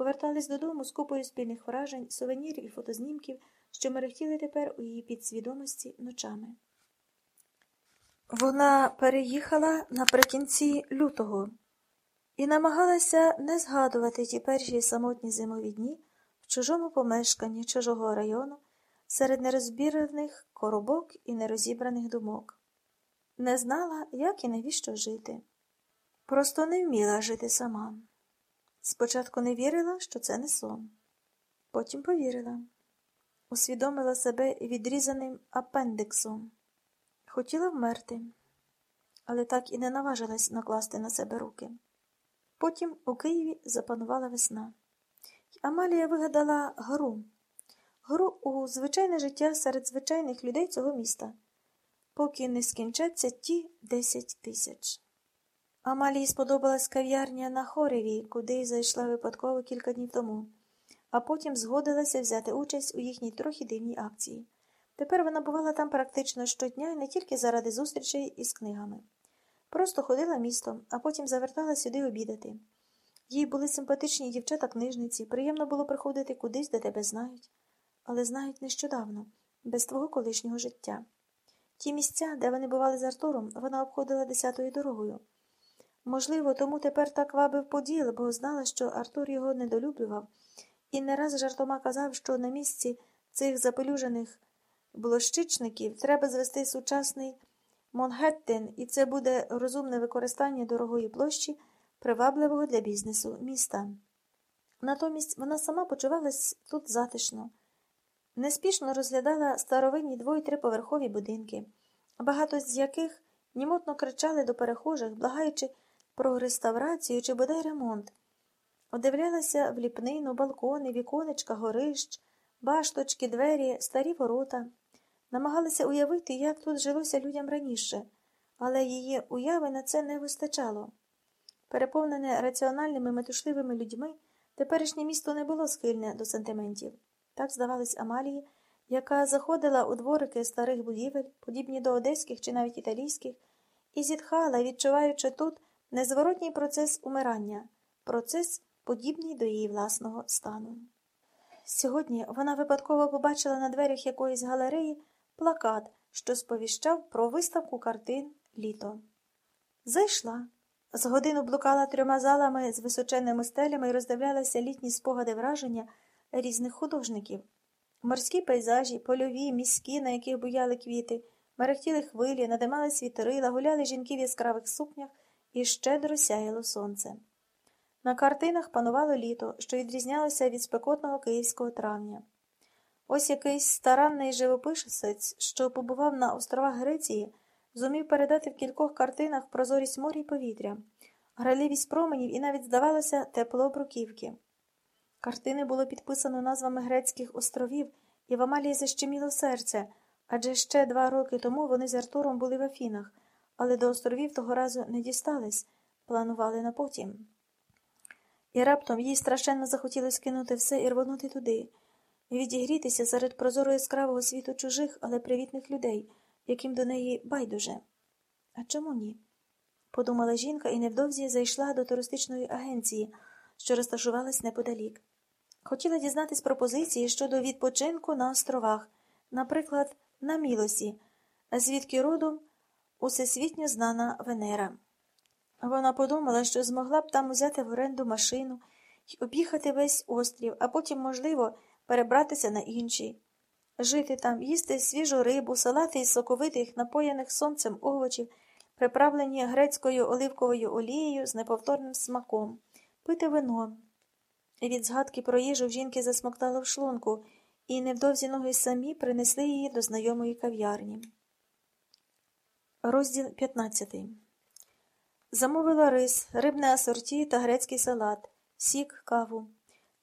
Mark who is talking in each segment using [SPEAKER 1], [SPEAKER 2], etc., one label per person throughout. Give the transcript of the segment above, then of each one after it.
[SPEAKER 1] повертались додому з купою спільних вражень, сувенірів і фотознімків, що мерехтіли тепер у її підсвідомості ночами. Вона переїхала наприкінці лютого і намагалася не згадувати ті перші самотні зимові дні в чужому помешканні чужого району серед нерозбірених коробок і нерозібраних думок. Не знала, як і навіщо жити. Просто не вміла жити сама. Спочатку не вірила, що це не сон. Потім повірила, усвідомила себе відрізаним апендиксом. Хотіла вмерти, але так і не наважилась накласти на себе руки. Потім у Києві запанувала весна. Амалія вигадала гру, гру у звичайне життя серед звичайних людей цього міста, поки не скінчаться ті десять тисяч. Амалії сподобалась кав'ярня на Хореві, куди зайшла випадково кілька днів тому, а потім згодилася взяти участь у їхній трохи дивній акції. Тепер вона бувала там практично щодня і не тільки заради зустрічей із книгами. Просто ходила містом, а потім завертала сюди обідати. Їй були симпатичні дівчата-книжниці, приємно було приходити кудись, де тебе знають, але знають нещодавно, без твого колишнього життя. Ті місця, де вони бували з Артуром, вона обходила десятою дорогою. Можливо, тому тепер так вабив поділ, бо знала, що Артур його недолюблював, і не раз жартома казав, що на місці цих запелюжених блощичників треба звести сучасний Монгеттен, і це буде розумне використання дорогої площі, привабливого для бізнесу міста. Натомість вона сама почувалась тут затишно, неспішно розглядала старовинні двоє триповерхові будинки, багато з яких німотно кричали до перехожих, благаючи про реставрацію чи бодай ремонт, одивлялася в ліпнину, балкони, віконечка, горищ, башточки, двері, старі ворота, намагалася уявити, як тут жилося людям раніше, але її уяви на це не вистачало. Переповнене раціональними метушливими людьми, теперішнє місто не було схильне до сентиментів. Так здавалось Амалії, яка заходила у дворики старих будівель, подібні до одеських чи навіть італійських, і зітхала, відчуваючи тут незворотній процес умирання, процес, подібний до її власного стану. Сьогодні вона випадково побачила на дверях якоїсь галереї плакат, що сповіщав про виставку картин літо. Зайшла. З годину блукала трьома залами з височенними стелями і роздивлялася літні спогади враження різних художників. Морські пейзажі, польові, міські, на яких буяли квіти, мерехтіли хвилі, надимались вітрила, гуляли жінки в яскравих сукнях і щедро сяяло сонце. На картинах панувало літо, що відрізнялося від спекотного київського травня. Ось якийсь старанний живописець, що побував на островах Греції, зумів передати в кількох картинах прозорість моря й повітря, граливість променів і навіть, здавалося, тепло бруківки. Картини було підписано назвами грецьких островів, і в Амалії защеміло серце, адже ще два роки тому вони з Артуром були в Афінах, але до островів того разу не дістались, планували на потім. І раптом їй страшенно захотілося кинути все і рвонути туди, відігрітися серед прозорого яскравого світу чужих, але привітних людей, яким до неї байдуже. А чому ні? подумала жінка і невдовзі зайшла до туристичної агенції, що розташувалась неподалік. Хотіла дізнатись пропозиції щодо відпочинку на островах, наприклад, на Мілосі, звідки родом усесвітньо знана Венера. Вона подумала, що змогла б там узяти в оренду машину і об'їхати весь острів, а потім, можливо, перебратися на інший, жити там, їсти свіжу рибу, салати із соковитих, напоєних сонцем овочів, приправлені грецькою оливковою олією з неповторним смаком, пити вино. Від згадки про їжу в жінки засмоктало в шлунку, і невдовзі ноги самі принесли її до знайомої кав'ярні. Розділ 15 Замовила рис, рибне асорті та грецький салат, сік, каву.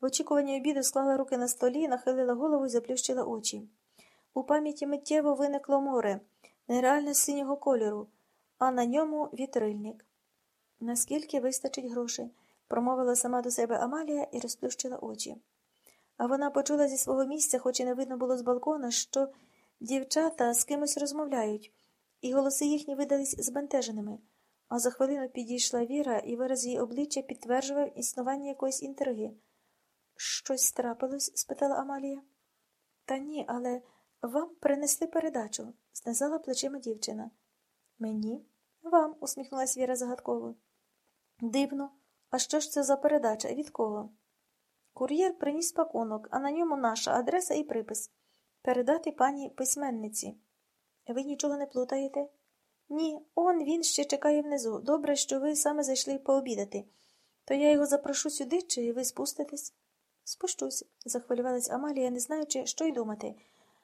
[SPEAKER 1] В очікуванні обіду склала руки на столі, нахилила голову і заплющила очі. У пам'яті миттєво виникло море, нереальне синього кольору, а на ньому вітрильник. Наскільки вистачить грошей? промовила сама до себе Амалія і розплющила очі. А вона почула зі свого місця, хоч і не видно було з балкона, що дівчата з кимось розмовляють, і голоси їхні видались збентеженими. А за хвилину підійшла Віра, і вираз її обличчя підтверджував існування якоїсь інтриги. Щось трапилось? спитала Амалія. Та ні, але вам принесли передачу, знизала плечима дівчина. Мені? Вам, усміхнулась Віра загадково. Дивно. А що ж це за передача? Від кого? Кур'єр приніс пакунок, а на ньому наша адреса і припис. Передати пані письменниці. Ви нічого не плутаєте? Ні, он він ще чекає внизу. Добре, що ви саме зайшли пообідати. То я його запрошу сюди, чи ви спуститесь? Спущусь, захвилювалась Амалія, не знаючи, що й думати.